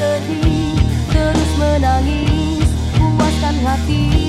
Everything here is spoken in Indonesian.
sedih Terus menangis Puaskan hati.